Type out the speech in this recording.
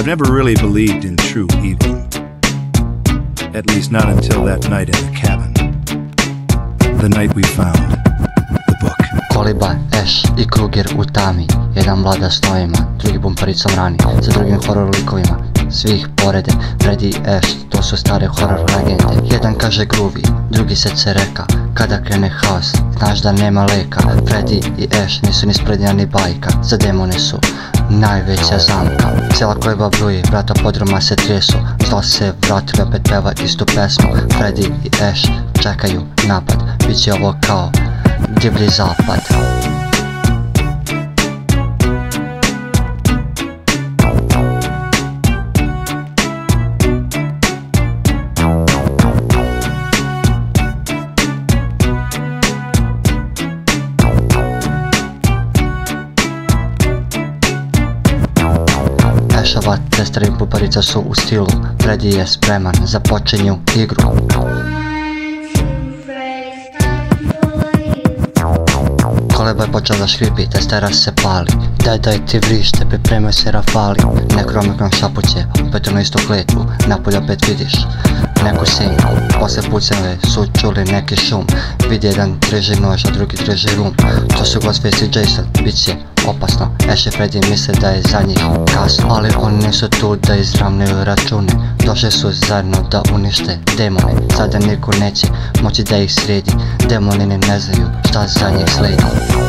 I've never really believed in true evil. At least not until that night in the cabin. The night we found the book. Koliba, Ash i Kruger u tami Jedan vlada snovima, drugi bumparicom rani Sa drugim horror likovima, svih porede Freddy Ash, to su stare horror legende Jedan kaže gruvi, drugi se cereka Kada krene haos, znaš da nema leka Freddy i Ash nisu ni sprednja ni bajka Za demone su najveća zamka. Cijela kojba bruji, vrata podruma se tresu. Zlo se vratilo opet peva istu pesmu. Freddy i Ash čekaju napad. Biće ovo kao divlji zapad Ešava, tester i bubarica su u stilu Freddy je spreman za počinju igru. Koleba je počela da škripi, testera se pali. Daj daj ti vrište, pripremaj se rafali. Nekromikrom šapuće, opet ono istu kletvu Napolje opet vidiš neku senku Posle pucave su čuli neki šum. Vidi jedan drži nož, a drugi drži rum. To su Ghostface i Jason, bit će opasno. Ash i Freddy misle da je za njih kasno. Ali oni nisu tu da izravnaju račune. Došli su zajedno da unište demone. Sada niko neće moći da ih sredi. Demoni ne znaju šta za njih sledi